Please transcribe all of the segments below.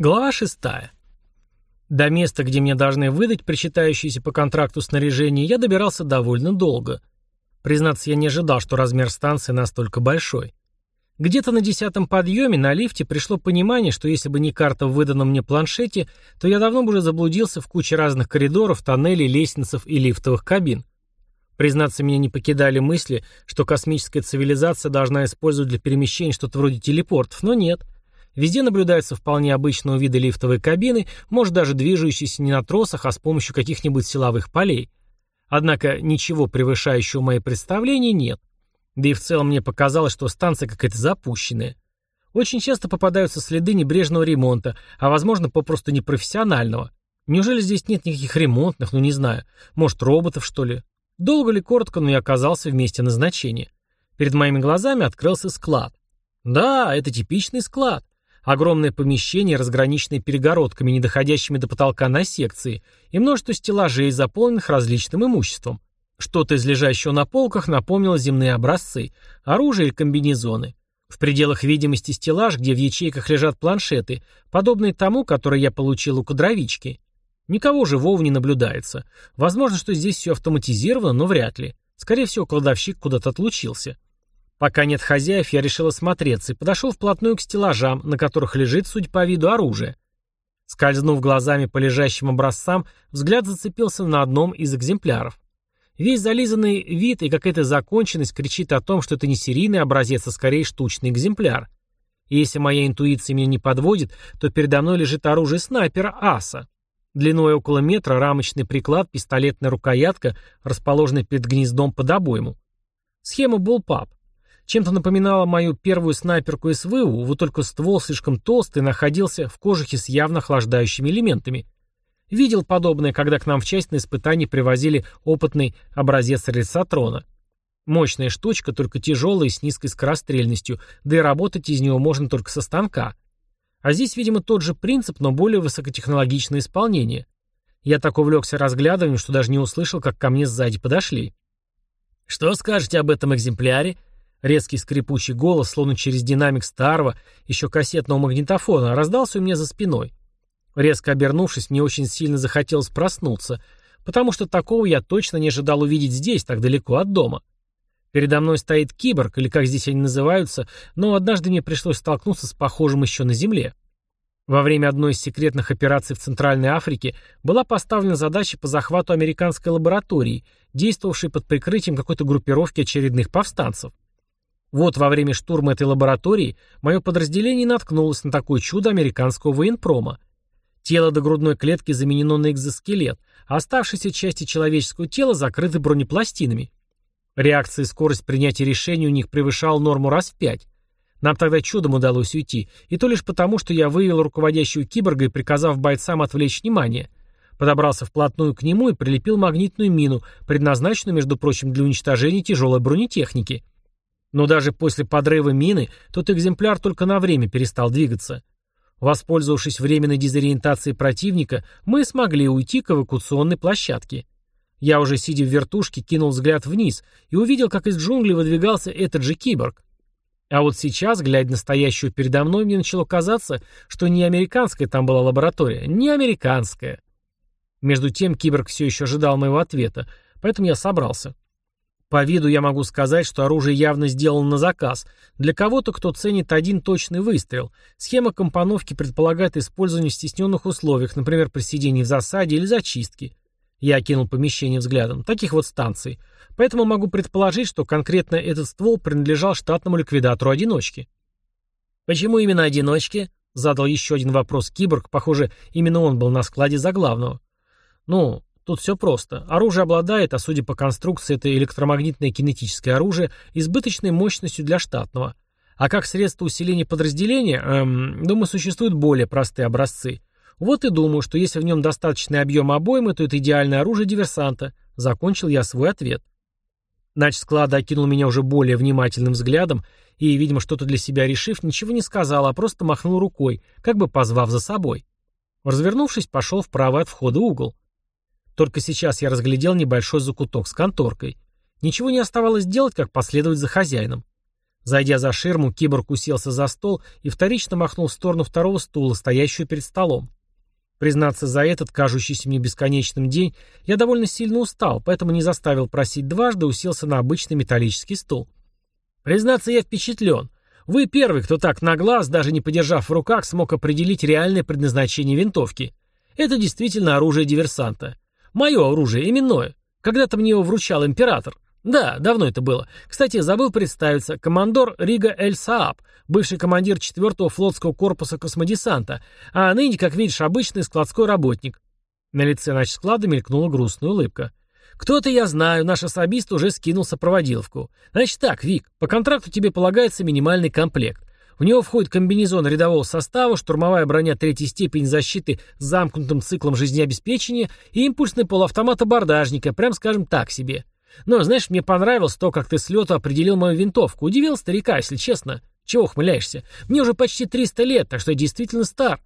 Глава шестая. До места, где мне должны выдать причитающееся по контракту снаряжение, я добирался довольно долго. Признаться, я не ожидал, что размер станции настолько большой. Где-то на десятом подъеме на лифте пришло понимание, что если бы не карта в выданном мне планшете, то я давно бы уже заблудился в куче разных коридоров, тоннелей, лестницев и лифтовых кабин. Признаться, меня не покидали мысли, что космическая цивилизация должна использовать для перемещения что-то вроде телепортов, но нет – Везде наблюдаются вполне обычного вида лифтовые кабины, может даже движущиеся не на тросах, а с помощью каких-нибудь силовых полей. Однако ничего превышающего мои представления нет. Да и в целом мне показалось, что станция какая-то запущенная. Очень часто попадаются следы небрежного ремонта, а возможно попросту непрофессионального. Неужели здесь нет никаких ремонтных, ну не знаю, может роботов что ли? Долго ли, коротко, но я оказался в месте назначения. Перед моими глазами открылся склад. Да, это типичный склад. Огромное помещение, разграниченное перегородками, не доходящими до потолка на секции, и множество стеллажей, заполненных различным имуществом. Что-то из лежащего на полках напомнило земные образцы, оружие или комбинезоны. В пределах видимости стеллаж, где в ячейках лежат планшеты, подобные тому, который я получил у кадровички. Никого живого не наблюдается. Возможно, что здесь все автоматизировано, но вряд ли. Скорее всего, кладовщик куда-то отлучился. Пока нет хозяев, я решил осмотреться и подошел вплотную к стеллажам, на которых лежит, судя по виду, оружие. Скользнув глазами по лежащим образцам, взгляд зацепился на одном из экземпляров. Весь зализанный вид и какая-то законченность кричит о том, что это не серийный образец, а скорее штучный экземпляр. И если моя интуиция меня не подводит, то передо мной лежит оружие снайпера АСА. Длиной около метра рамочный приклад, пистолетная рукоятка, расположенная перед гнездом под обойму. Схема Bullpup. Чем-то напоминала мою первую снайперку СВУ, вот только ствол слишком толстый находился в кожухе с явно охлаждающими элементами. Видел подобное, когда к нам в часть на испытании привозили опытный образец рельсотрона. Мощная штучка, только тяжелая и с низкой скорострельностью, да и работать из него можно только со станка. А здесь, видимо, тот же принцип, но более высокотехнологичное исполнение. Я так увлекся разглядыванием, что даже не услышал, как ко мне сзади подошли. «Что скажете об этом экземпляре?» Резкий скрипучий голос, словно через динамик старого, еще кассетного магнитофона, раздался у меня за спиной. Резко обернувшись, мне очень сильно захотелось проснуться, потому что такого я точно не ожидал увидеть здесь, так далеко от дома. Передо мной стоит киборг, или как здесь они называются, но однажды мне пришлось столкнуться с похожим еще на Земле. Во время одной из секретных операций в Центральной Африке была поставлена задача по захвату американской лаборатории, действовавшей под прикрытием какой-то группировки очередных повстанцев. Вот во время штурма этой лаборатории мое подразделение наткнулось на такое чудо американского военпрома. Тело до грудной клетки заменено на экзоскелет, а оставшиеся части человеческого тела закрыты бронепластинами. Реакция и скорость принятия решений у них превышала норму раз в пять. Нам тогда чудом удалось уйти, и то лишь потому, что я вывел руководящего киборга и приказав бойцам отвлечь внимание. Подобрался вплотную к нему и прилепил магнитную мину, предназначенную, между прочим, для уничтожения тяжелой бронетехники. Но даже после подрыва мины тот экземпляр только на время перестал двигаться. Воспользовавшись временной дезориентацией противника, мы смогли уйти к эвакуационной площадке. Я уже сидя в вертушке кинул взгляд вниз и увидел, как из джунглей выдвигался этот же киборг. А вот сейчас, глядя на стоящую передо мной, мне начало казаться, что не американская там была лаборатория, не американская. Между тем киборг все еще ожидал моего ответа, поэтому я собрался. По виду я могу сказать, что оружие явно сделано на заказ. Для кого-то, кто ценит один точный выстрел. Схема компоновки предполагает использование в стесненных условиях, например, при сидении в засаде или зачистке. Я окинул помещение взглядом. Таких вот станций. Поэтому могу предположить, что конкретно этот ствол принадлежал штатному ликвидатору-одиночке. «Почему именно одиночке?» Задал еще один вопрос киборг. Похоже, именно он был на складе за главного. «Ну, Тут все просто. Оружие обладает, а судя по конструкции, это электромагнитное кинетическое оружие, избыточной мощностью для штатного. А как средство усиления подразделения, эм, думаю, существуют более простые образцы. Вот и думаю, что если в нем достаточный объем обоймы, то это идеальное оружие диверсанта. Закончил я свой ответ. Нач склада окинул меня уже более внимательным взглядом и, видимо, что-то для себя решив, ничего не сказал, а просто махнул рукой, как бы позвав за собой. Развернувшись, пошел вправо от входа угол. Только сейчас я разглядел небольшой закуток с конторкой. Ничего не оставалось делать, как последовать за хозяином. Зайдя за ширму, киборг уселся за стол и вторично махнул в сторону второго стула, стоящего перед столом. Признаться, за этот, кажущийся мне бесконечным день, я довольно сильно устал, поэтому не заставил просить дважды, уселся на обычный металлический стул. Признаться, я впечатлен. Вы первый, кто так на глаз, даже не подержав в руках, смог определить реальное предназначение винтовки. Это действительно оружие диверсанта. Мое оружие, именное. Когда-то мне его вручал император. Да, давно это было. Кстати, забыл представиться. Командор Рига Эль Сааб, бывший командир 4-го флотского корпуса космодесанта, а ныне, как видишь, обычный складской работник. На лице начсклада мелькнула грустная улыбка. «Кто-то я знаю, наш особист уже скинул сопроводиловку. Значит так, Вик, по контракту тебе полагается минимальный комплект. В него входит комбинезон рядового состава, штурмовая броня третьей степени защиты с замкнутым циклом жизнеобеспечения и импульсный полуавтомат абордажника, прям скажем так себе. Но, знаешь, мне понравилось то, как ты с лету определил мою винтовку. Удивил старика, если честно. Чего ухмыляешься? Мне уже почти 300 лет, так что я действительно стар.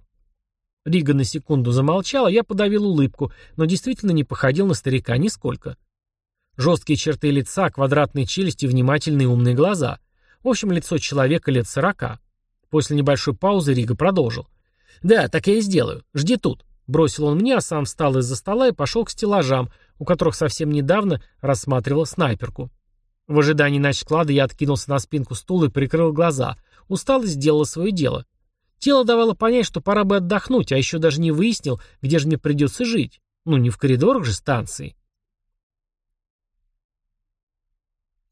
Рига на секунду замолчала, я подавил улыбку, но действительно не походил на старика нисколько. Жесткие черты лица, квадратные челюсти, внимательные умные глаза. В общем, лицо человека лет сорока. После небольшой паузы Рига продолжил. «Да, так я и сделаю. Жди тут». Бросил он мне, а сам встал из-за стола и пошел к стеллажам, у которых совсем недавно рассматривал снайперку. В ожидании начсклада я откинулся на спинку стула и прикрыл глаза. Усталость сделала свое дело. Тело давало понять, что пора бы отдохнуть, а еще даже не выяснил, где же мне придется жить. Ну, не в коридорах же станции.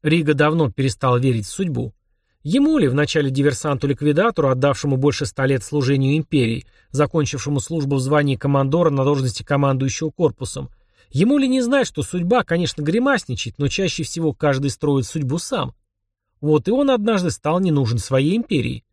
Рига давно перестал верить в судьбу. Ему ли, вначале диверсанту-ликвидатору, отдавшему больше ста лет служению империи, закончившему службу в звании командора на должности командующего корпусом, ему ли не знать, что судьба, конечно, гримасничает, но чаще всего каждый строит судьбу сам. Вот и он однажды стал не нужен своей империи.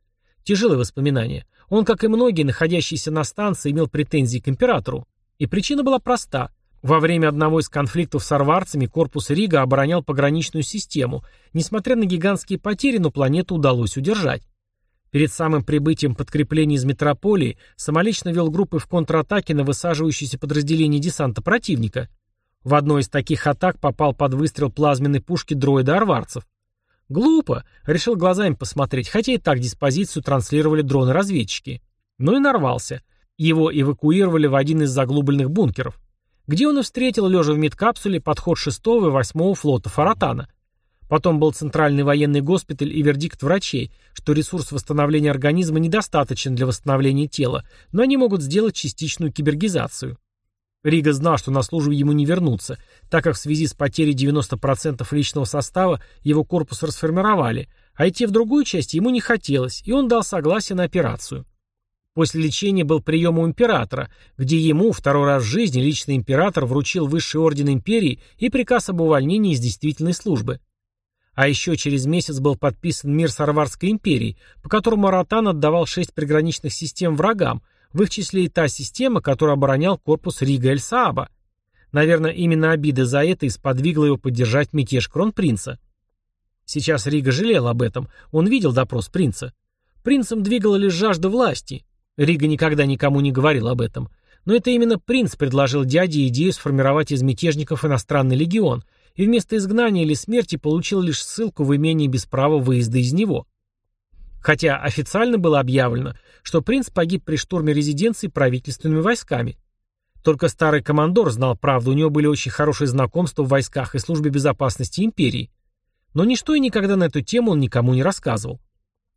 Тяжелые воспоминания. Он, как и многие, находящиеся на станции, имел претензии к императору. И причина была проста. Во время одного из конфликтов с арварцами корпус Рига оборонял пограничную систему. Несмотря на гигантские потери, но планету удалось удержать. Перед самым прибытием подкреплений из метрополии самолично вел группы в контратаке на высаживающиеся подразделения десанта противника. В одной из таких атак попал под выстрел плазменной пушки дроида арварцев. Глупо. Решил глазами посмотреть, хотя и так диспозицию транслировали дроны-разведчики. Но и нарвался. Его эвакуировали в один из заглубленных бункеров. Где он и встретил, лежа в медкапсуле, подход 6 и 8 флота Фаратана. Потом был центральный военный госпиталь и вердикт врачей, что ресурс восстановления организма недостаточен для восстановления тела, но они могут сделать частичную кибергизацию. Рига знал, что на службу ему не вернуться, так как в связи с потерей 90% личного состава его корпус расформировали, а идти в другую часть ему не хотелось, и он дал согласие на операцию. После лечения был прием у императора, где ему второй раз в жизни личный император вручил высший орден империи и приказ об увольнении из действительной службы. А еще через месяц был подписан мир с Арварской империей, по которому Аратан отдавал шесть приграничных систем врагам – в их числе и та система, которую оборонял корпус Рига Эль-Сааба. Наверное, именно обида за это и сподвигла его поддержать мятеж кронпринца. Сейчас Рига жалел об этом, он видел допрос принца. Принцем двигала лишь жажда власти. Рига никогда никому не говорил об этом. Но это именно принц предложил дяде идею сформировать из мятежников иностранный легион, и вместо изгнания или смерти получил лишь ссылку в имении без права выезда из него. Хотя официально было объявлено, что принц погиб при штурме резиденции правительственными войсками. Только старый командор знал правду, у него были очень хорошие знакомства в войсках и службе безопасности империи. Но ничто и никогда на эту тему он никому не рассказывал.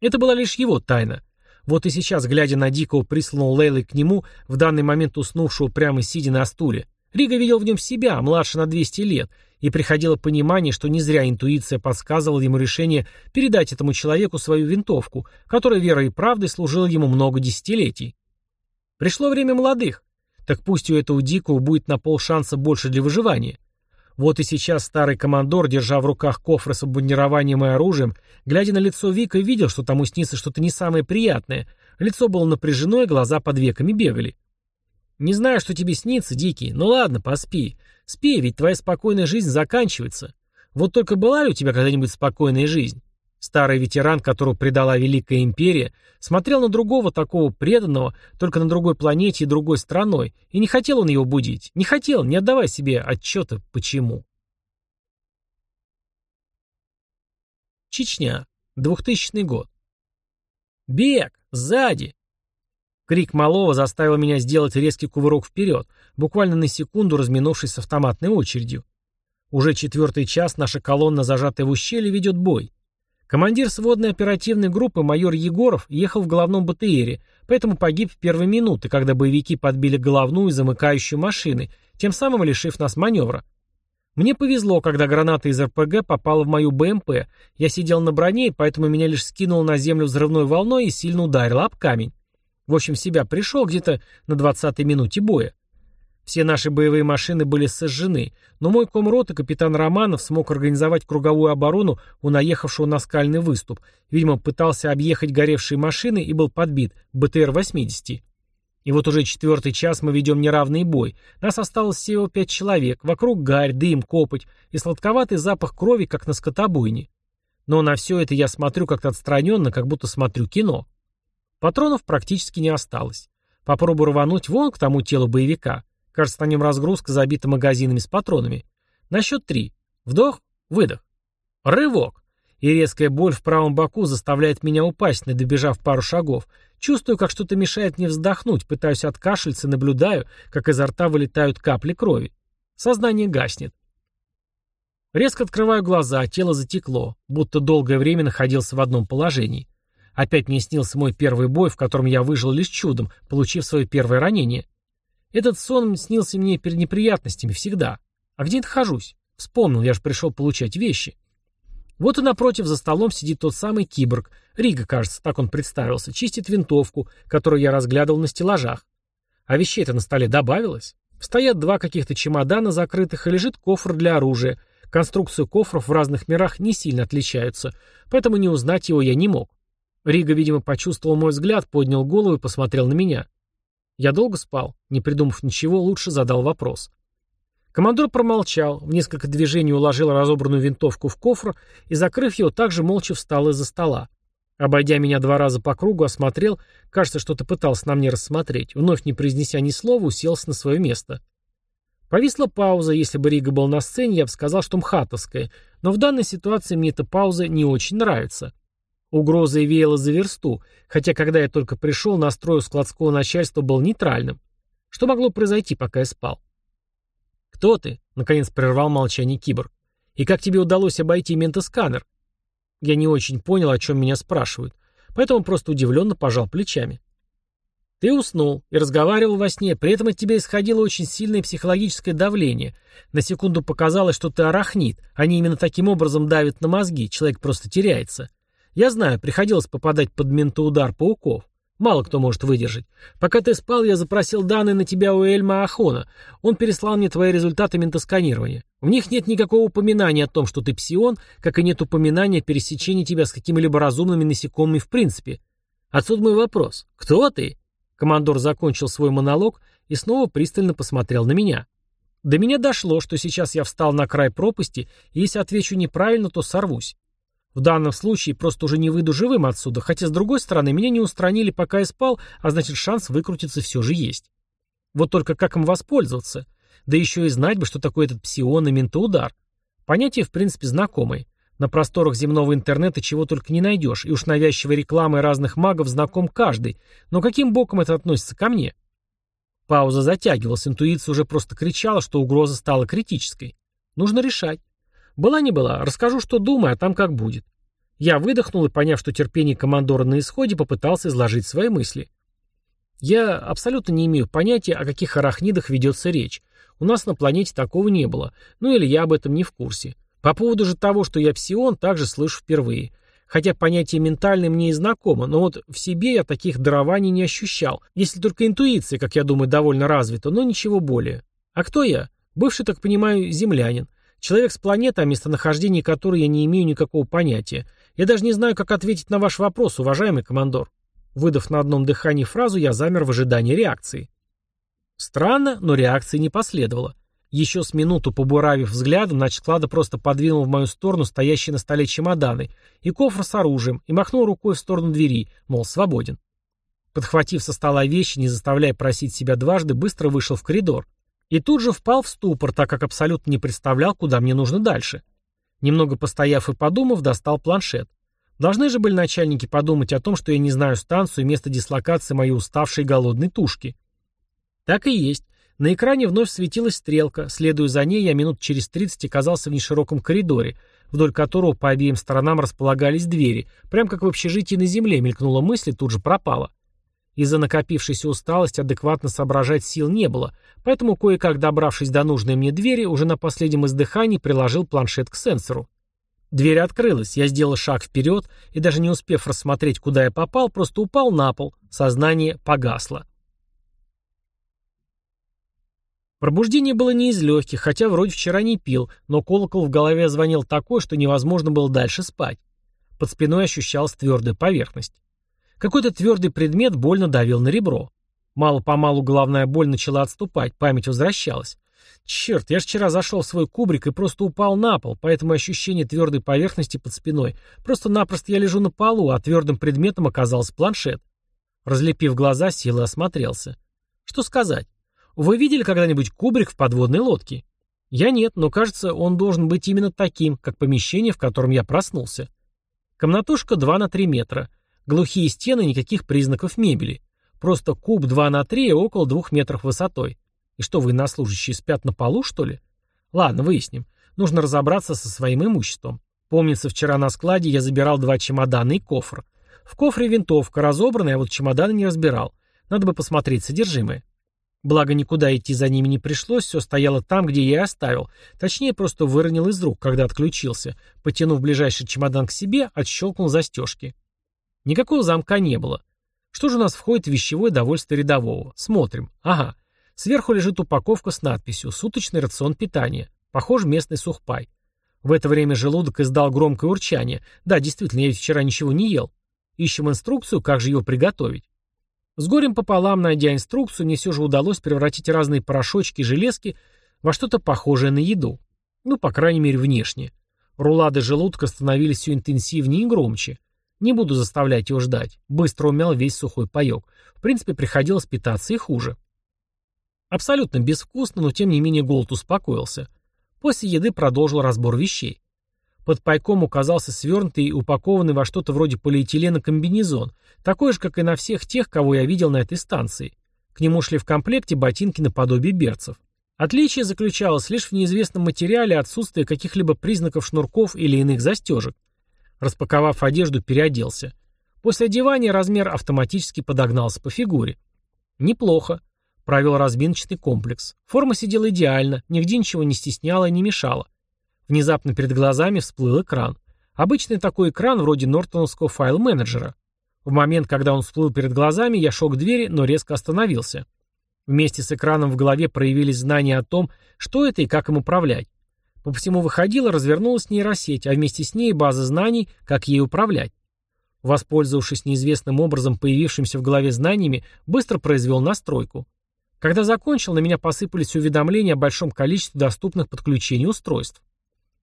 Это была лишь его тайна. Вот и сейчас, глядя на Дикого, присланного Лейлой к нему, в данный момент уснувшего прямо сидя на стуле, Рига видел в нем себя, младше на 200 лет, и приходило понимание, что не зря интуиция подсказывала ему решение передать этому человеку свою винтовку, которая верой и правдой служила ему много десятилетий. Пришло время молодых. Так пусть у этого дикого будет на полшанса больше для выживания. Вот и сейчас старый командор, держа в руках кофры с обмундированием и оружием, глядя на лицо Вика, видел, что тому снится что-то не самое приятное. Лицо было напряжено, и глаза под веками бегали. «Не знаю, что тебе снится, Дикий, но ладно, поспи. Спи, ведь твоя спокойная жизнь заканчивается. Вот только была ли у тебя когда-нибудь спокойная жизнь? Старый ветеран, которого предала Великая Империя, смотрел на другого такого преданного, только на другой планете и другой страной, и не хотел он его будить. Не хотел, не отдавая себе отчета, почему. Чечня. 2000 год. «Бег! Сзади!» Крик малого заставил меня сделать резкий кувырок вперед, буквально на секунду разминувшись с автоматной очередью. Уже четвертый час наша колонна, зажатая в ущелье, ведет бой. Командир сводной оперативной группы майор Егоров ехал в головном БТРе, поэтому погиб в первые минуты, когда боевики подбили головную и замыкающую машины, тем самым лишив нас маневра. Мне повезло, когда граната из РПГ попала в мою БМП. Я сидел на броне, поэтому меня лишь скинуло на землю взрывной волной и сильно ударило об камень. В общем, себя пришел где-то на 20-й минуте боя. Все наши боевые машины были сожжены, но мой комрот и капитан Романов смог организовать круговую оборону у наехавшего на скальный выступ. Видимо, пытался объехать горевшие машины и был подбит БТР-80. И вот уже четвертый час мы ведем неравный бой. Нас осталось всего пять человек. Вокруг гарь, дым, копоть и сладковатый запах крови, как на скотобойне. Но на все это я смотрю как-то отстраненно, как будто смотрю кино. Патронов практически не осталось. Попробую рвануть вон к тому телу боевика. Кажется, на нем разгрузка забита магазинами с патронами. На счет три. Вдох, выдох. Рывок. И резкая боль в правом боку заставляет меня упасть, не добежав пару шагов. Чувствую, как что-то мешает мне вздохнуть, пытаюсь откашляться, наблюдаю, как изо рта вылетают капли крови. Сознание гаснет. Резко открываю глаза, а тело затекло, будто долгое время находился в одном положении. Опять мне снился мой первый бой, в котором я выжил лишь чудом, получив свое первое ранение. Этот сон снился мне перед неприятностями всегда. А где я нахожусь? Вспомнил, я же пришел получать вещи. Вот и напротив за столом сидит тот самый киборг. Рига, кажется, так он представился. Чистит винтовку, которую я разглядывал на стеллажах. А вещей-то на столе добавилось. Стоят два каких-то чемодана закрытых, и лежит кофр для оружия. Конструкции кофров в разных мирах не сильно отличаются, поэтому не узнать его я не мог. Рига, видимо, почувствовал мой взгляд, поднял голову и посмотрел на меня. Я долго спал, не придумав ничего, лучше задал вопрос. Командор промолчал, в несколько движений уложил разобранную винтовку в кофр и, закрыв его, также молча встал из-за стола. Обойдя меня два раза по кругу, осмотрел, кажется, что-то пытался на мне рассмотреть, вновь не произнеся ни слова, уселся на свое место. Повисла пауза, если бы Рига был на сцене, я бы сказал, что мхатовская, но в данной ситуации мне эта пауза не очень нравится. Угроза и веяла за версту, хотя когда я только пришел, настрой у складского начальства был нейтральным. Что могло произойти, пока я спал? «Кто ты?» — наконец прервал молчание киборг. «И как тебе удалось обойти ментосканер?» Я не очень понял, о чем меня спрашивают, поэтому просто удивленно пожал плечами. Ты уснул и разговаривал во сне, при этом от тебя исходило очень сильное психологическое давление. На секунду показалось, что ты арахнит. Они именно таким образом давят на мозги, человек просто теряется. Я знаю, приходилось попадать под ментоудар пауков. Мало кто может выдержать. Пока ты спал, я запросил данные на тебя у Эльма Ахона. Он переслал мне твои результаты ментосканирования. В них нет никакого упоминания о том, что ты псион, как и нет упоминания о пересечении тебя с какими-либо разумными насекомыми в принципе. Отсюда мой вопрос. Кто ты? Командор закончил свой монолог и снова пристально посмотрел на меня. До меня дошло, что сейчас я встал на край пропасти, и если отвечу неправильно, то сорвусь. В данном случае просто уже не выйду живым отсюда, хотя, с другой стороны, меня не устранили, пока я спал, а значит, шанс выкрутиться все же есть. Вот только как им воспользоваться? Да еще и знать бы, что такое этот псион и ментоудар. Понятие, в принципе, знакомое. На просторах земного интернета чего только не найдешь, и уж навязчивой рекламой разных магов знаком каждый. Но каким боком это относится ко мне? Пауза затягивалась, интуиция уже просто кричала, что угроза стала критической. Нужно решать. Была не была, расскажу, что думаю, а там как будет. Я выдохнул и, поняв, что терпение командора на исходе, попытался изложить свои мысли. Я абсолютно не имею понятия, о каких арахнидах ведется речь. У нас на планете такого не было. Ну или я об этом не в курсе. По поводу же того, что я псион, также слышу впервые. Хотя понятие ментальное мне и знакомо, но вот в себе я таких дарований не ощущал. Если только интуиция, как я думаю, довольно развита, но ничего более. А кто я? Бывший, так понимаю, землянин. Человек с планеты, о местонахождении которой я не имею никакого понятия. Я даже не знаю, как ответить на ваш вопрос, уважаемый командор. Выдав на одном дыхании фразу, я замер в ожидании реакции. Странно, но реакции не последовало. Еще с минуту побуравив взглядом, начсклада просто подвинул в мою сторону стоящие на столе чемоданы и кофр с оружием и махнул рукой в сторону двери, мол, свободен. Подхватив со стола вещи, не заставляя просить себя дважды, быстро вышел в коридор. И тут же впал в ступор, так как абсолютно не представлял, куда мне нужно дальше. Немного постояв и подумав, достал планшет. Должны же были начальники подумать о том, что я не знаю станцию и место дислокации моей уставшей голодной тушки. Так и есть. На экране вновь светилась стрелка. Следуя за ней, я минут через 30 оказался в нешироком коридоре, вдоль которого по обеим сторонам располагались двери. Прям как в общежитии на земле мелькнула мысль и тут же пропала. Из-за накопившейся усталости адекватно соображать сил не было, поэтому, кое-как добравшись до нужной мне двери, уже на последнем издыхании приложил планшет к сенсору. Дверь открылась, я сделал шаг вперед и, даже не успев рассмотреть, куда я попал, просто упал на пол, сознание погасло. Пробуждение было не из легких, хотя вроде вчера не пил, но колокол в голове звонил такой, что невозможно было дальше спать. Под спиной ощущалась твердая поверхность. Какой-то твердый предмет больно давил на ребро. Мало-помалу головная боль начала отступать, память возвращалась. Черт, я же вчера зашел в свой кубрик и просто упал на пол, поэтому ощущение твердой поверхности под спиной. Просто-напросто я лежу на полу, а твердым предметом оказался планшет. Разлепив глаза, сел и осмотрелся. Что сказать? Вы видели когда-нибудь кубрик в подводной лодке? Я нет, но кажется, он должен быть именно таким, как помещение, в котором я проснулся. Комнатушка 2 на 3 метра. Глухие стены, никаких признаков мебели. Просто куб 2 на 3 и около 2 метров высотой. И что, военнослужащие спят на полу, что ли? Ладно, выясним. Нужно разобраться со своим имуществом. Помнится, вчера на складе я забирал два чемодана и кофр. В кофре винтовка разобранная, а вот чемоданы не разбирал. Надо бы посмотреть содержимое. Благо, никуда идти за ними не пришлось, все стояло там, где я и оставил. Точнее, просто выронил из рук, когда отключился. Потянув ближайший чемодан к себе, отщелкнул застежки. Никакого замка не было. Что же у нас входит в вещевое довольствие рядового? Смотрим. Ага. Сверху лежит упаковка с надписью «Суточный рацион питания». Похож местный сухпай. В это время желудок издал громкое урчание. Да, действительно, я ведь вчера ничего не ел. Ищем инструкцию, как же его приготовить. С горем пополам, найдя инструкцию, мне все же удалось превратить разные порошочки и железки во что-то похожее на еду. Ну, по крайней мере, внешне. Рулады желудка становились все интенсивнее и громче. Не буду заставлять его ждать. Быстро умял весь сухой паек. В принципе, приходилось питаться и хуже. Абсолютно безвкусно, но тем не менее голод успокоился. После еды продолжил разбор вещей. Под пайком указался свернутый и упакованный во что-то вроде полиэтилена комбинезон, такой же, как и на всех тех, кого я видел на этой станции. К нему шли в комплекте ботинки наподобие берцев. Отличие заключалось лишь в неизвестном материале отсутствии каких-либо признаков шнурков или иных застежек. Распаковав одежду, переоделся. После одевания размер автоматически подогнался по фигуре. Неплохо. Провел разминочный комплекс. Форма сидела идеально, нигде ничего не стесняла и не мешала. Внезапно перед глазами всплыл экран. Обычный такой экран вроде нортоновского файл-менеджера. В момент, когда он всплыл перед глазами, я шел к двери, но резко остановился. Вместе с экраном в голове проявились знания о том, что это и как им управлять. По всему выходило, развернулась нейросеть, а вместе с ней база знаний, как ей управлять. Воспользовавшись неизвестным образом появившимся в голове знаниями, быстро произвел настройку. Когда закончил, на меня посыпались уведомления о большом количестве доступных подключений устройств.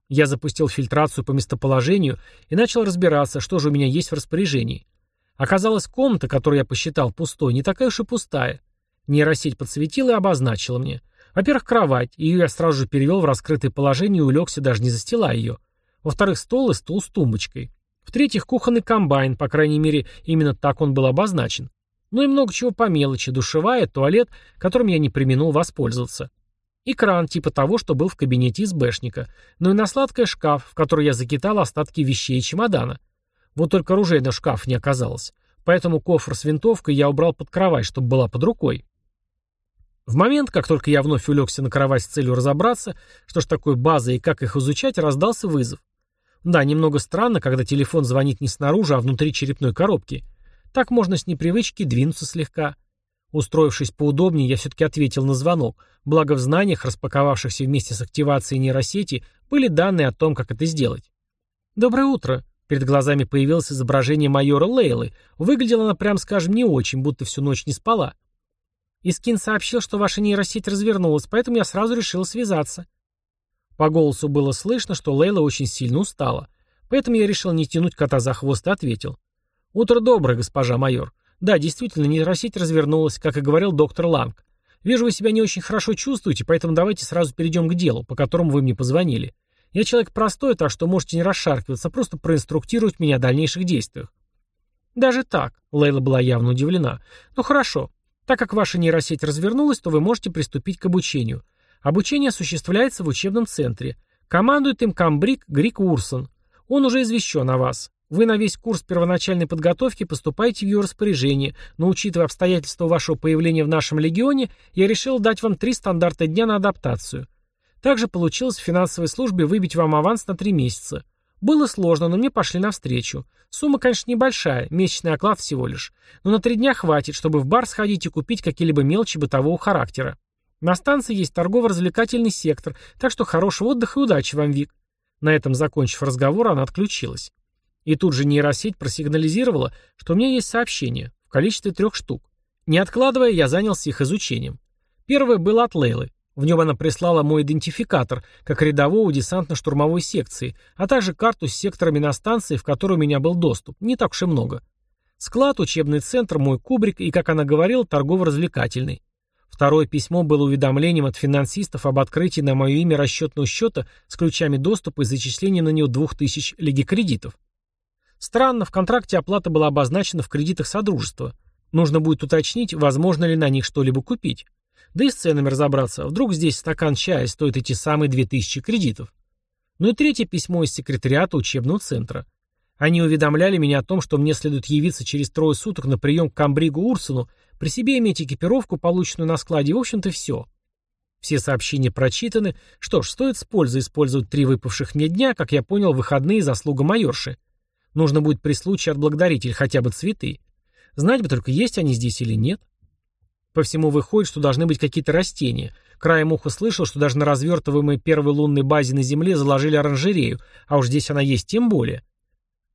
Я запустил фильтрацию по местоположению и начал разбираться, что же у меня есть в распоряжении. Оказалось, комната, которую я посчитал пустой, не такая уж и пустая. Нейросеть подсветила и обозначила мне. Во-первых, кровать, ее я сразу же перевел в раскрытое положение и улегся, даже не застилая ее. Во-вторых, стол и стул с тумбочкой. В-третьих, кухонный комбайн, по крайней мере, именно так он был обозначен. Ну и много чего по мелочи, душевая, туалет, которым я не применул воспользоваться. И кран типа того, что был в кабинете СБшника. Ну и на сладкое шкаф, в который я закидал остатки вещей и чемодана. Вот только оружейного шкаф не оказалось. Поэтому кофр с винтовкой я убрал под кровать, чтобы была под рукой. В момент, как только я вновь улегся на кровать с целью разобраться, что ж такое база и как их изучать, раздался вызов. Да, немного странно, когда телефон звонит не снаружи, а внутри черепной коробки. Так можно с непривычки двинуться слегка. Устроившись поудобнее, я все-таки ответил на звонок, благо в знаниях, распаковавшихся вместе с активацией нейросети, были данные о том, как это сделать. «Доброе утро!» Перед глазами появилось изображение майора Лейлы. Выглядела она, прям скажем, не очень, будто всю ночь не спала. Искин сообщил, что ваша нейросеть развернулась, поэтому я сразу решил связаться. По голосу было слышно, что Лейла очень сильно устала. Поэтому я решил не тянуть кота за хвост и ответил. «Утро доброе, госпожа майор. Да, действительно, нейросеть развернулась, как и говорил доктор Ланг. Вижу, вы себя не очень хорошо чувствуете, поэтому давайте сразу перейдем к делу, по которому вы мне позвонили. Я человек простой, так что можете не расшаркиваться, просто проинструктировать меня о дальнейших действиях. Даже так, Лейла была явно удивлена. Ну хорошо. Так как ваша нейросеть развернулась, то вы можете приступить к обучению. Обучение осуществляется в учебном центре. Командует им комбриг Грик Урсон. Он уже извещен о вас. Вы на весь курс первоначальной подготовки поступаете в ее распоряжение, но учитывая обстоятельства вашего появления в нашем легионе, я решил дать вам три стандарта дня на адаптацию. Также получилось в финансовой службе выбить вам аванс на три месяца. Было сложно, но мне пошли навстречу. Сумма, конечно, небольшая, месячный оклад всего лишь. Но на три дня хватит, чтобы в бар сходить и купить какие-либо мелочи бытового характера. На станции есть торгово-развлекательный сектор, так что хорошего отдыха и удачи вам, Вик. На этом, закончив разговор, она отключилась. И тут же нейросеть просигнализировала, что у меня есть сообщение в количестве трех штук. Не откладывая, я занялся их изучением. Первое было от Лейлы. В нем она прислала мой идентификатор, как рядового десантно-штурмовой секции, а также карту с секторами на станции, в которой у меня был доступ. Не так уж и много. Склад, учебный центр, мой кубрик и, как она говорила, торгово-развлекательный. Второе письмо было уведомлением от финансистов об открытии на мое имя расчетного счета с ключами доступа и зачисления на него 2000 лиги кредитов. Странно, в контракте оплата была обозначена в кредитах Содружества. Нужно будет уточнить, возможно ли на них что-либо купить. Да и с ценами разобраться. Вдруг здесь стакан чая стоит эти самые 2000 кредитов. Ну и третье письмо из секретариата учебного центра. Они уведомляли меня о том, что мне следует явиться через трое суток на прием к комбригу Урсону, при себе иметь экипировку, полученную на складе, в общем-то, все. Все сообщения прочитаны. Что ж, стоит с пользой использовать три выпавших мне дня, как я понял, выходные заслуга майорши. Нужно будет при случае отблагодарить или хотя бы цветы. Знать бы только, есть они здесь или нет. По всему выходит, что должны быть какие-то растения. Краем уха слышал, что даже на развертываемой первой лунной базе на Земле заложили оранжерею, а уж здесь она есть тем более.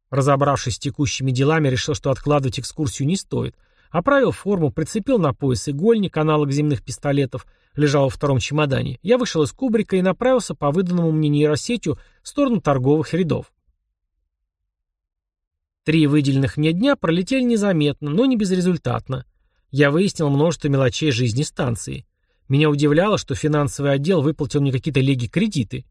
Разобравшись с текущими делами, решил, что откладывать экскурсию не стоит. Оправил форму, прицепил на пояс игольник, аналог земных пистолетов, лежал во втором чемодане. Я вышел из кубрика и направился по выданному мне нейросетью в сторону торговых рядов. Три выделенных мне дня пролетели незаметно, но не безрезультатно. Я выяснил множество мелочей жизни станции. Меня удивляло, что финансовый отдел выплатил мне какие-то леги-кредиты.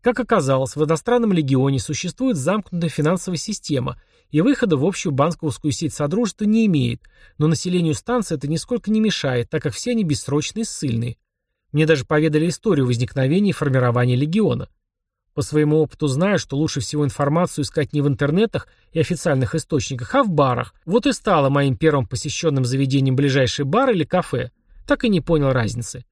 Как оказалось, в иностранном легионе существует замкнутая финансовая система, и выхода в общую банковскую сеть Содружества не имеет, но населению станции это нисколько не мешает, так как все они бессрочные ссыльные. Мне даже поведали историю возникновения и формирования легиона. По своему опыту знаю, что лучше всего информацию искать не в интернетах и официальных источниках, а в барах. Вот и стало моим первым посещенным заведением ближайший бар или кафе. Так и не понял разницы.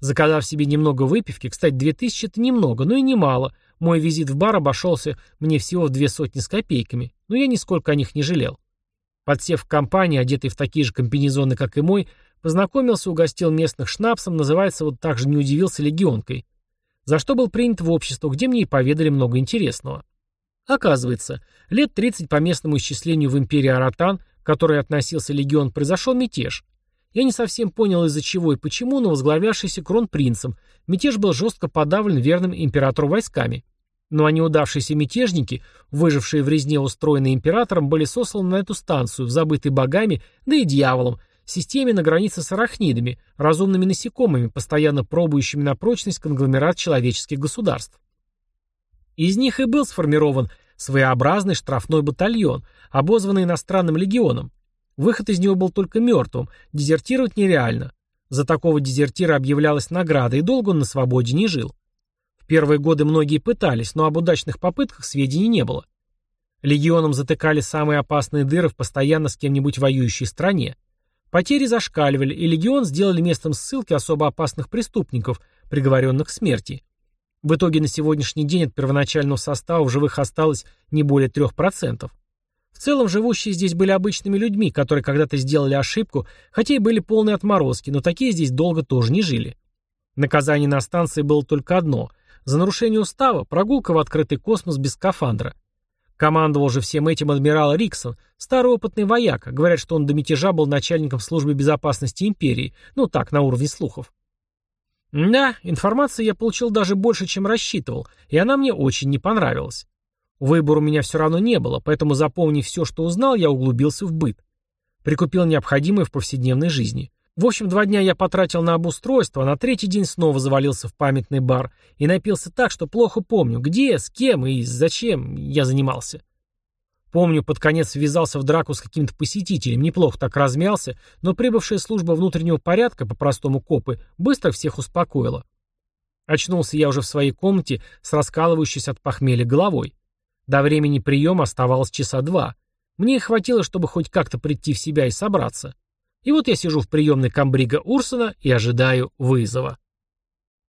Заказав себе немного выпивки, кстати, 2000 это немного, но и немало. Мой визит в бар обошелся мне всего в две сотни с копейками, но я нисколько о них не жалел. Подсев в компанию, одетый в такие же комбинезоны, как и мой, познакомился, угостил местных шнапсом, называется вот так же не удивился легионкой за что был принят в общество, где мне и поведали много интересного. Оказывается, лет 30 по местному исчислению в империи Аратан, к которой относился легион, произошел мятеж. Я не совсем понял из-за чего и почему, но возглавлявшийся кронпринцем, мятеж был жестко подавлен верным императору войсками. Но они удавшиеся мятежники, выжившие в резне устроенной императором, были сосланы на эту станцию, в забытой богами, да и дьяволом, системе на границе с арахнидами, разумными насекомыми, постоянно пробующими на прочность конгломерат человеческих государств. Из них и был сформирован своеобразный штрафной батальон, обозванный иностранным легионом. Выход из него был только мертвым, дезертировать нереально. За такого дезертира объявлялась награда, и долго он на свободе не жил. В первые годы многие пытались, но об удачных попытках сведений не было. Легионам затыкали самые опасные дыры в постоянно с кем-нибудь воюющей стране. Потери зашкаливали, и легион сделали местом ссылки особо опасных преступников, приговоренных к смерти. В итоге на сегодняшний день от первоначального состава в живых осталось не более 3%. В целом живущие здесь были обычными людьми, которые когда-то сделали ошибку, хотя и были полные отморозки, но такие здесь долго тоже не жили. Наказание на станции было только одно – за нарушение устава – прогулка в открытый космос без скафандра. Командовал же всем этим адмирал Риксон, старый опытный вояка. Говорят, что он до мятежа был начальником службы безопасности империи. Ну так, на уровне слухов. Да, информации я получил даже больше, чем рассчитывал, и она мне очень не понравилась. Выбора у меня все равно не было, поэтому, запомнив все, что узнал, я углубился в быт. Прикупил необходимое в повседневной жизни. В общем, два дня я потратил на обустройство, а на третий день снова завалился в памятный бар и напился так, что плохо помню, где, с кем и зачем я занимался. Помню, под конец ввязался в драку с каким-то посетителем, неплохо так размялся, но прибывшая служба внутреннего порядка, по-простому копы, быстро всех успокоила. Очнулся я уже в своей комнате с раскалывающейся от похмелья головой. До времени приема оставалось часа два. Мне хватило, чтобы хоть как-то прийти в себя и собраться. И вот я сижу в приемной комбрига Урсона и ожидаю вызова.